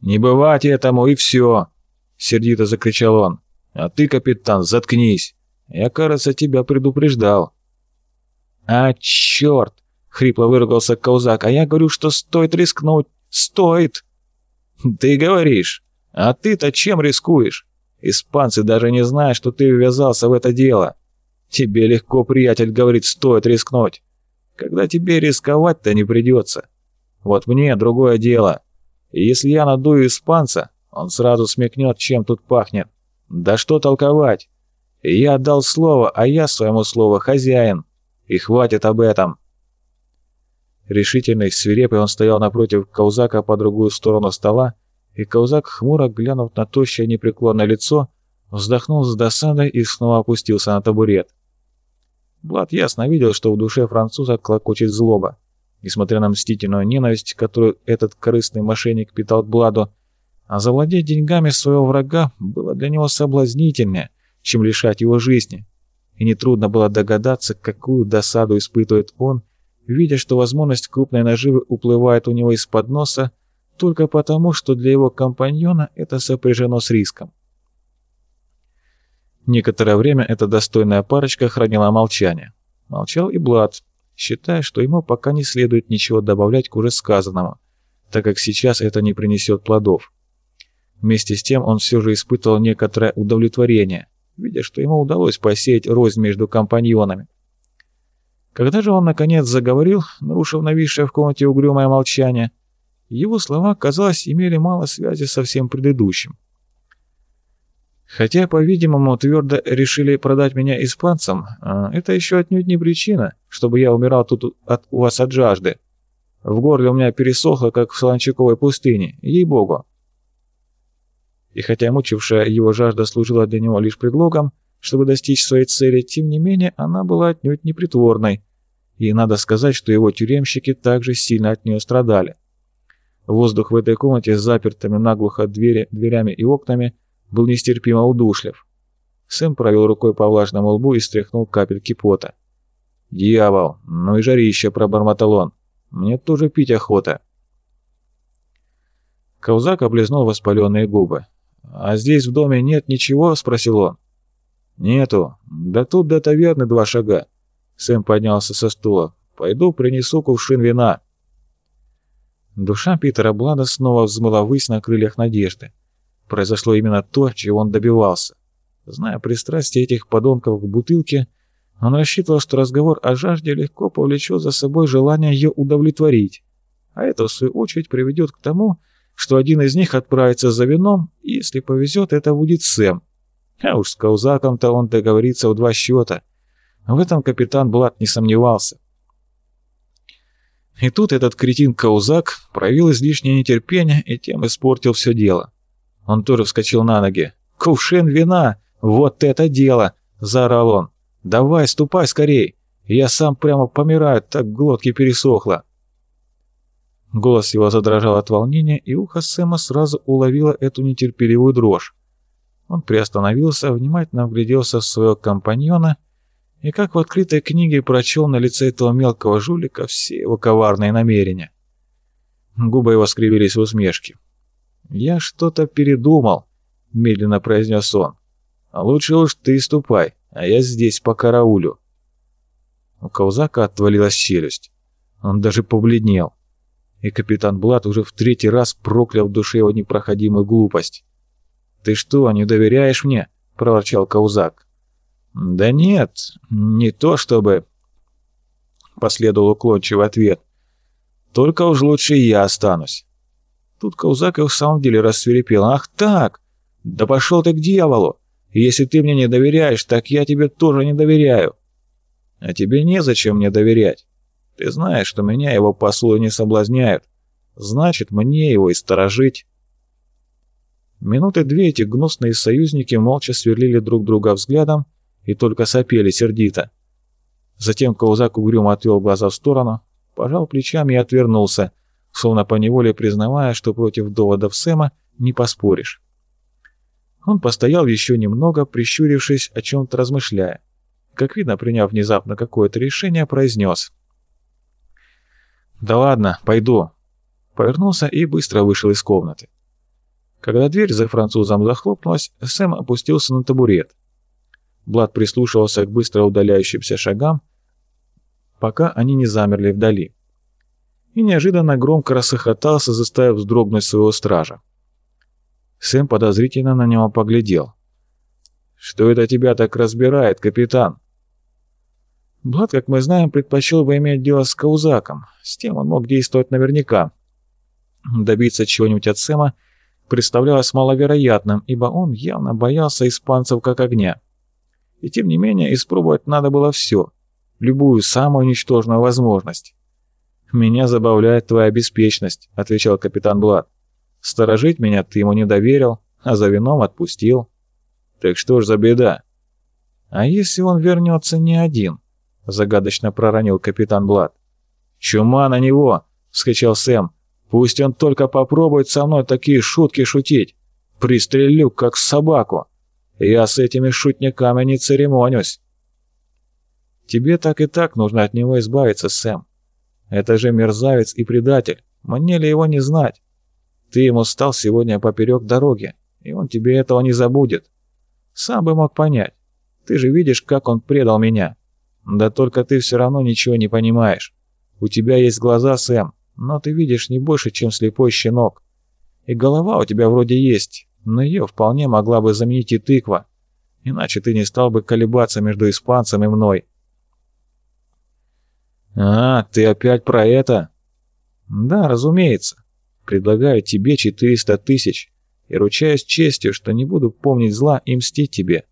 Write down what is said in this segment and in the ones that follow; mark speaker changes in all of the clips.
Speaker 1: «Не бывать этому, и все!» — сердито закричал он. «А ты, капитан, заткнись! Я, кажется, тебя предупреждал!» «А, черт!» — хрипло выругался Каузак. «А я говорю, что стоит рискнуть! Стоит!» «Ты говоришь! А ты-то чем рискуешь? Испанцы даже не знают, что ты ввязался в это дело. Тебе легко, приятель, говорит, стоит рискнуть. Когда тебе рисковать-то не придется. Вот мне другое дело. И если я надую испанца, он сразу смекнет, чем тут пахнет. Да что толковать? Я отдал слово, а я своему слову хозяин. И хватит об этом. Решительный, свирепый он стоял напротив Каузака по другую сторону стола, и Каузак, хмуро глянув на тощее непреклонное лицо, вздохнул с досадой и снова опустился на табурет. Блад ясно видел, что в душе француза клокочет злоба. Несмотря на мстительную ненависть, которую этот корыстный мошенник питал к Бладу, а завладеть деньгами своего врага было для него соблазнительнее, чем лишать его жизни. И нетрудно было догадаться, какую досаду испытывает он, видя, что возможность крупной наживы уплывает у него из-под носа только потому, что для его компаньона это сопряжено с риском. Некоторое время эта достойная парочка хранила молчание. Молчал и Блад, считая, что ему пока не следует ничего добавлять к уже сказанному, так как сейчас это не принесет плодов. Вместе с тем он все же испытывал некоторое удовлетворение, видя, что ему удалось посеять рознь между компаньонами. Когда же он наконец заговорил, нарушив нависшее в комнате угрюмое молчание, его слова, казалось, имели мало связи со всем предыдущим. Хотя, по-видимому, твердо решили продать меня испанцам, а, это еще отнюдь не причина, чтобы я умирал тут от, у вас от жажды. В горле у меня пересохло, как в Солончаковой пустыне, ей-богу. И хотя мучившая его жажда служила для него лишь предлогом, чтобы достичь своей цели, тем не менее она была отнюдь непритворной, и надо сказать, что его тюремщики также сильно от нее страдали. Воздух в этой комнате с запертыми наглухо двери, дверями и окнами был нестерпимо удушлив. Сэм провел рукой по влажному лбу и стряхнул капельки пота. «Дьявол! Ну и жарище!» – пробормотал он. «Мне тоже пить охота!» Каузак облизнул воспаленные губы. «А здесь в доме нет ничего?» – спросил он. «Нету. Да тут до таверны два шага». Сэм поднялся со стула. «Пойду принесу кувшин вина». Душа Питера Блада снова взмыла ввысь на крыльях надежды. Произошло именно то, чего он добивался. Зная пристрастие этих подонков к бутылке, он рассчитывал, что разговор о жажде легко повлечет за собой желание ее удовлетворить, а это, в свою очередь, приведет к тому, что один из них отправится за вином, и, если повезет, это будет Сэм. А уж с Каузаком-то он договорится в два счета. В этом капитан Блад не сомневался. И тут этот кретин Каузак проявил излишнее нетерпение и тем испортил все дело. Он тоже вскочил на ноги. «Кувшин вина! Вот это дело!» – заорал он. «Давай, ступай скорей! Я сам прямо помираю, так глотки пересохло!» Голос его задрожал от волнения, и ухо Сэма сразу уловило эту нетерпеливую дрожь. Он приостановился, внимательно вгляделся в своего компаньона и, как в открытой книге, прочел на лице этого мелкого жулика все его коварные намерения. Губы его скривились в усмешке. «Я что-то передумал», — медленно произнес он. «Лучше уж ты ступай, а я здесь по караулю». У Каузака отвалилась челюсть. Он даже побледнел. И капитан Блат уже в третий раз проклял в душе его непроходимую глупость. «Ты что, не доверяешь мне?» — проворчал Каузак. «Да нет, не то чтобы...» Последовал уклончивый ответ. «Только уж лучше я останусь». Тут Каузак и в самом деле рассверепел. «Ах так! Да пошел ты к дьяволу! Если ты мне не доверяешь, так я тебе тоже не доверяю. А тебе незачем мне доверять. Ты знаешь, что меня его послу не соблазняют. Значит, мне его и сторожить». Минуты две эти гнусные союзники молча сверлили друг друга взглядом и только сопели сердито. Затем Каузак угрюмо отвел глаза в сторону, пожал плечами и отвернулся, словно поневоле признавая, что против доводов Сэма не поспоришь. Он постоял еще немного, прищурившись, о чем-то размышляя. Как видно, приняв внезапно какое-то решение, произнес. «Да ладно, пойду». Повернулся и быстро вышел из комнаты. Когда дверь за французом захлопнулась, Сэм опустился на табурет. Блад прислушивался к быстро удаляющимся шагам, пока они не замерли вдали. И неожиданно громко рассохотался, заставив вздрогнуть своего стража. Сэм подозрительно на него поглядел. «Что это тебя так разбирает, капитан?» Блад, как мы знаем, предпочел бы иметь дело с Каузаком. С тем он мог действовать наверняка. Добиться чего-нибудь от Сэма представлялось маловероятным, ибо он явно боялся испанцев как огня. И тем не менее, испробовать надо было все, любую самую ничтожную возможность. «Меня забавляет твоя беспечность», — отвечал капитан Блад. «Сторожить меня ты ему не доверил, а за вином отпустил». «Так что ж за беда?» «А если он вернется не один?» — загадочно проронил капитан Блад. «Чума на него!» — вскричал Сэм. «Пусть он только попробует со мной такие шутки шутить. Пристрелю, как собаку. Я с этими шутниками не церемонюсь». «Тебе так и так нужно от него избавиться, Сэм. Это же мерзавец и предатель. Мне ли его не знать? Ты ему стал сегодня поперек дороги, и он тебе этого не забудет. Сам бы мог понять. Ты же видишь, как он предал меня. Да только ты все равно ничего не понимаешь. У тебя есть глаза, Сэм, но ты видишь не больше, чем слепой щенок. И голова у тебя вроде есть, но ее вполне могла бы заменить и тыква. Иначе ты не стал бы колебаться между испанцем и мной. «А, ты опять про это?» «Да, разумеется. Предлагаю тебе 400 тысяч и ручаюсь честью, что не буду помнить зла и мстить тебе.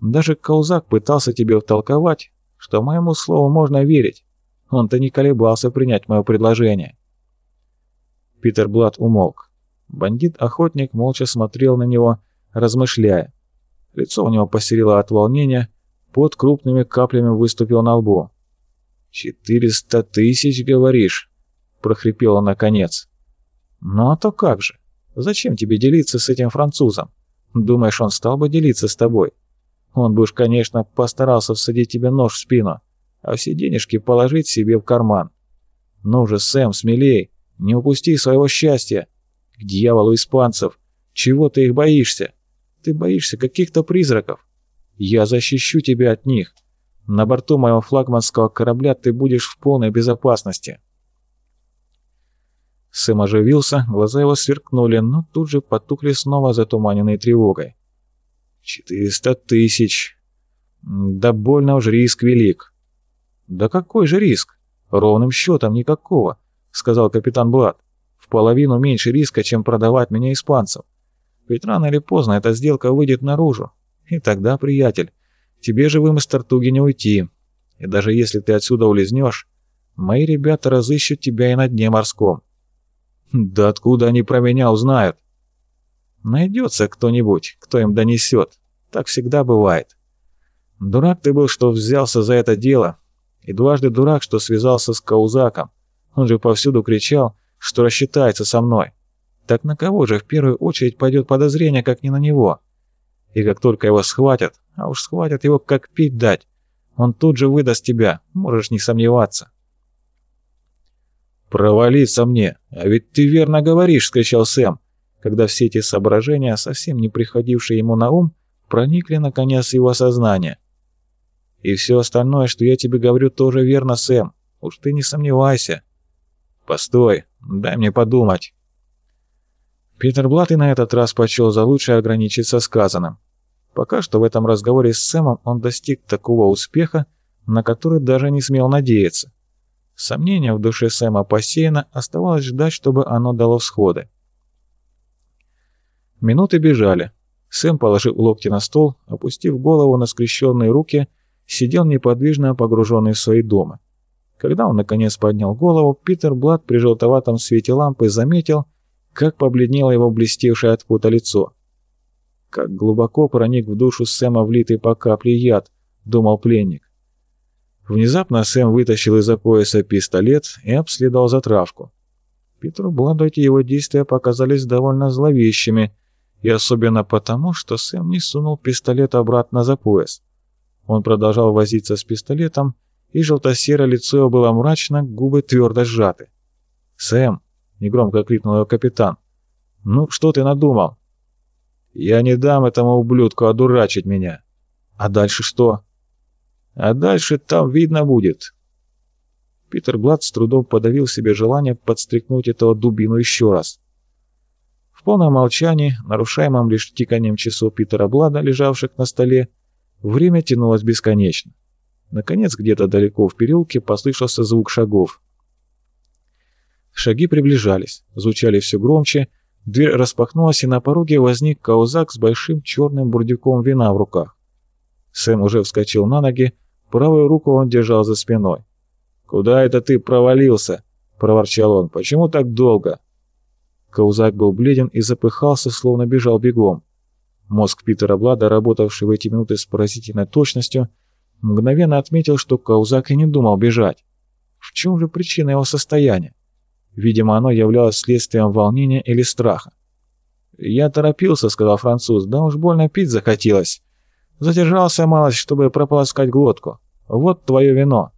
Speaker 1: Даже Каузак пытался тебе втолковать, что моему слову можно верить. Он-то не колебался принять мое предложение». Питер Блад умолк. Бандит-охотник молча смотрел на него, размышляя. Лицо у него посерело от волнения, под крупными каплями выступил на лбу. «Четыреста тысяч, говоришь?» – прохрипел он наконец. «Ну а то как же? Зачем тебе делиться с этим французом? Думаешь, он стал бы делиться с тобой? Он бы уж, конечно, постарался всадить тебе нож в спину, а все денежки положить себе в карман. Ну же, Сэм, смелей, не упусти своего счастья. К дьяволу испанцев. Чего ты их боишься? Ты боишься каких-то призраков. Я защищу тебя от них. На борту моего флагманского корабля ты будешь в полной безопасности». Сэм оживился, глаза его сверкнули, но тут же потухли снова затуманенной тревогой. «Четыреста тысяч! Да больно уж риск велик!» «Да какой же риск? Ровным счетом никакого», — сказал капитан Блад. «В половину меньше риска, чем продавать меня испанцам. Ведь рано или поздно эта сделка выйдет наружу. И тогда, приятель, Тебе живым из Тартуги не уйти. И даже если ты отсюда улизнешь, мои ребята разыщут тебя и на дне морском. Да откуда они про меня узнают? Найдется кто-нибудь, кто им донесет. Так всегда бывает. Дурак ты был, что взялся за это дело. И дважды дурак, что связался с Каузаком. Он же повсюду кричал, что рассчитается со мной. Так на кого же в первую очередь пойдет подозрение, как не на него? И как только его схватят, а уж схватят его как пить дать. Он тут же выдаст тебя, можешь не сомневаться. «Провалиться мне! А ведь ты верно говоришь!» — скричал Сэм, когда все эти соображения, совсем не приходившие ему на ум, проникли наконец в его сознание. «И все остальное, что я тебе говорю, тоже верно, Сэм. Уж ты не сомневайся». «Постой, дай мне подумать». Питер Блат и на этот раз почел за лучшее ограничиться сказанным. Пока что в этом разговоре с Сэмом он достиг такого успеха, на который даже не смел надеяться. Сомнения в душе Сэма посеяно, оставалось ждать, чтобы оно дало всходы. Минуты бежали. Сэм, положив локти на стол, опустив голову на скрещенные руки, сидел неподвижно погруженный в свои дома. Когда он наконец поднял голову, Питер Блад при желтоватом свете лампы заметил, как побледнело его блестевшее от пота лицо. Как глубоко проник в душу Сэма влитый по капле яд, думал пленник. Внезапно Сэм вытащил из-за пояса пистолет и обследовал затравку. Петру Бладу эти его действия показались довольно зловещими, и особенно потому, что Сэм не сунул пистолет обратно за пояс. Он продолжал возиться с пистолетом, и желто-серое лицо его было мрачно, губы твердо сжаты. «Сэм!» — негромко крикнул его капитан. «Ну, что ты надумал? Я не дам этому ублюдку одурачить меня. А дальше что? А дальше там видно будет. Питер Блад с трудом подавил себе желание подстрикнуть этого дубину еще раз. В полном молчании, нарушаемом лишь тиканием часов Питера Блада, лежавших на столе, время тянулось бесконечно. Наконец, где-то далеко в переулке послышался звук шагов. Шаги приближались, звучали все громче, дверь распахнулась, и на пороге возник Каузак с большим черным бурдюком вина в руках. Сэм уже вскочил на ноги, правую руку он держал за спиной. «Куда это ты провалился?» — проворчал он. «Почему так долго?» Каузак был бледен и запыхался, словно бежал бегом. Мозг Питера Блада, работавший в эти минуты с поразительной точностью, мгновенно отметил, что Каузак и не думал бежать. В чем же причина его состояния? Видимо, оно являлось следствием волнения или страха. «Я торопился», — сказал француз, — «да уж больно пить захотелось. Задержался малость, чтобы прополоскать глотку. Вот твое вино».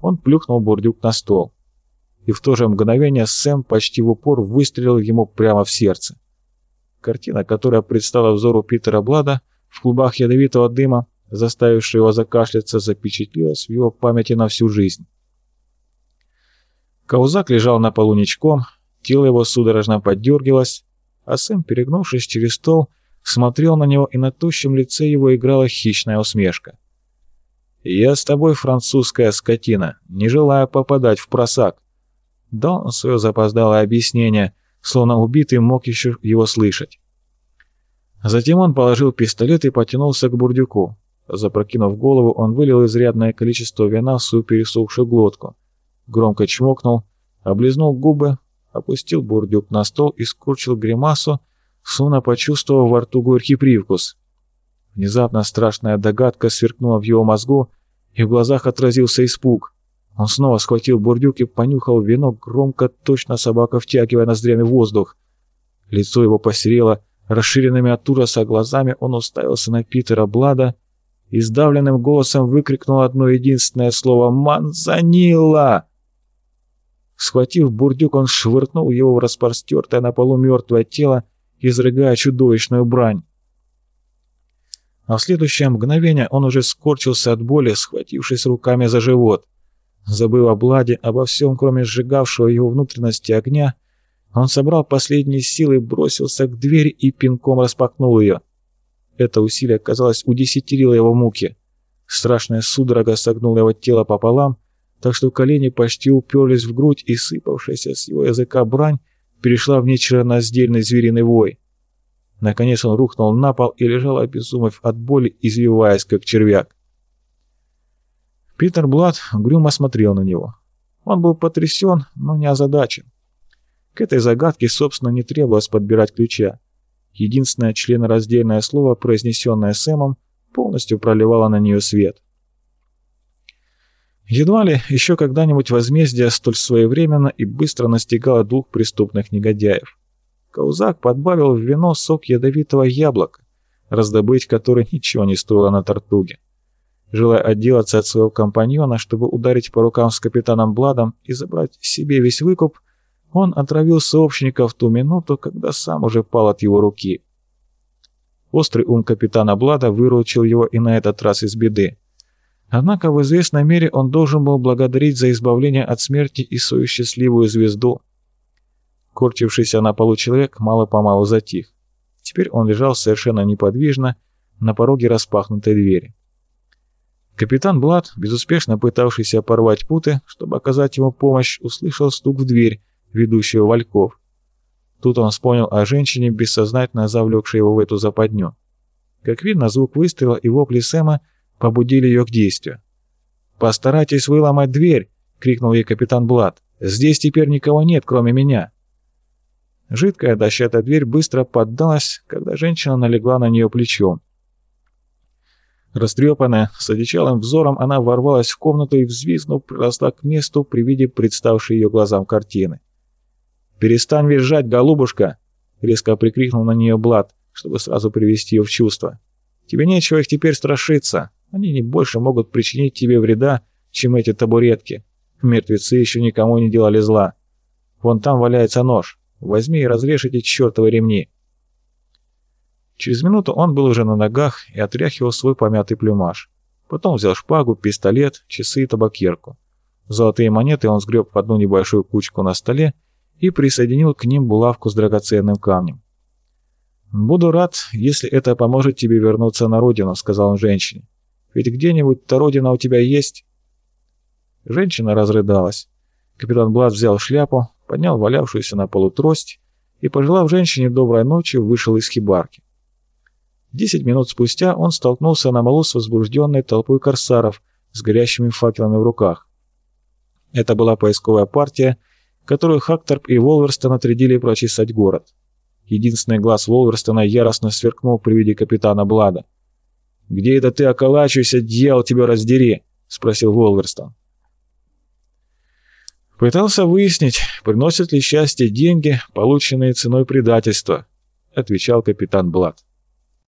Speaker 1: Он плюхнул бурдюк на стол. И в то же мгновение Сэм почти в упор выстрелил ему прямо в сердце. Картина, которая предстала взору Питера Блада в клубах ядовитого дыма, заставившая его закашляться, запечатлелась в его памяти на всю жизнь. Каузак лежал на полу ничком, тело его судорожно поддергивалось, а Сэм, перегнувшись через стол, смотрел на него, и на тощем лице его играла хищная усмешка. «Я с тобой, французская скотина, не желаю попадать в просак». Дал он свое запоздалое объяснение, словно убитый мог еще его слышать. Затем он положил пистолет и потянулся к бурдюку. Запрокинув голову, он вылил изрядное количество вина в свою пересохшую глотку. Громко чмокнул, облизнул губы, опустил бурдюк на стол и скорчил гримасу, словно почувствовав во рту горький привкус. Внезапно страшная догадка сверкнула в его мозгу, и в глазах отразился испуг. Он снова схватил бурдюк и понюхал вино, громко, точно собака втягивая ноздрями воздух. Лицо его посерело, расширенными от ужаса глазами он уставился на Питера Блада и сдавленным голосом выкрикнул одно единственное слово «Манзанила!». Схватив бурдюк, он швырнул его в распростертое на полу мертвое тело, изрыгая чудовищную брань. А в следующее мгновение он уже скорчился от боли, схватившись руками за живот. Забыв о Бладе, обо всем, кроме сжигавшего его внутренности огня, он собрал последние силы, бросился к двери и пинком распахнул ее. Это усилие, казалось, удесятерило его муки. Страшная судорога согнула его тело пополам, так что колени почти уперлись в грудь, и сыпавшаяся с его языка брань перешла в нечленораздельный звериный вой. Наконец он рухнул на пол и лежал, обезумев от боли, извиваясь, как червяк. Питер Блад угрюмо смотрел на него. Он был потрясен, но не озадачен. К этой загадке, собственно, не требовалось подбирать ключа. Единственное членораздельное слово, произнесенное Сэмом, полностью проливало на нее свет. Едва ли еще когда-нибудь возмездие столь своевременно и быстро настигало двух преступных негодяев. Каузак подбавил в вино сок ядовитого яблока, раздобыть который ничего не стоило на тортуге. Желая отделаться от своего компаньона, чтобы ударить по рукам с капитаном Бладом и забрать себе весь выкуп, он отравил сообщника в ту минуту, когда сам уже пал от его руки. Острый ум капитана Блада выручил его и на этот раз из беды. Однако в известной мере он должен был благодарить за избавление от смерти и свою счастливую звезду. Корчившийся на полу человек мало-помалу затих. Теперь он лежал совершенно неподвижно на пороге распахнутой двери. Капитан Блад, безуспешно пытавшийся порвать путы, чтобы оказать ему помощь, услышал стук в дверь, ведущую Вальков. Тут он вспомнил о женщине, бессознательно завлекшей его в эту западню. Как видно, звук выстрела и вопли Сэма побудили ее к действию. «Постарайтесь выломать дверь!» — крикнул ей капитан Блад. «Здесь теперь никого нет, кроме меня!» Жидкая дощатая дверь быстро поддалась, когда женщина налегла на нее плечом. Растрепанная, с одичалым взором, она ворвалась в комнату и, взвизгнув, приросла к месту при виде представшей ее глазам картины. «Перестань визжать, голубушка!» — резко прикрикнул на нее Блад, чтобы сразу привести ее в чувство. «Тебе нечего их теперь страшиться. Они не больше могут причинить тебе вреда, чем эти табуретки. Мертвецы еще никому не делали зла. Вон там валяется нож. Возьми и разрежь эти чертовы ремни». Через минуту он был уже на ногах и отряхивал свой помятый плюмаж. Потом взял шпагу, пистолет, часы и табакерку. Золотые монеты он сгреб в одну небольшую кучку на столе и присоединил к ним булавку с драгоценным камнем. «Буду рад, если это поможет тебе вернуться на родину», — сказал он женщине. «Ведь где-нибудь-то родина у тебя есть?» Женщина разрыдалась. Капитан Блад взял шляпу, поднял валявшуюся на полу трость и, пожелав женщине доброй ночи, вышел из хибарки. Десять минут спустя он столкнулся на малу с возбужденной толпой корсаров с горящими факелами в руках. Это была поисковая партия, которую Хакторп и Волверстон отрядили прочесать город. Единственный глаз Волверстона яростно сверкнул при виде капитана Блада. «Где это ты околачиваешься, дьявол, тебя раздери?» — спросил Волверстон. «Пытался выяснить, приносят ли счастье деньги, полученные ценой предательства», — отвечал капитан Блад.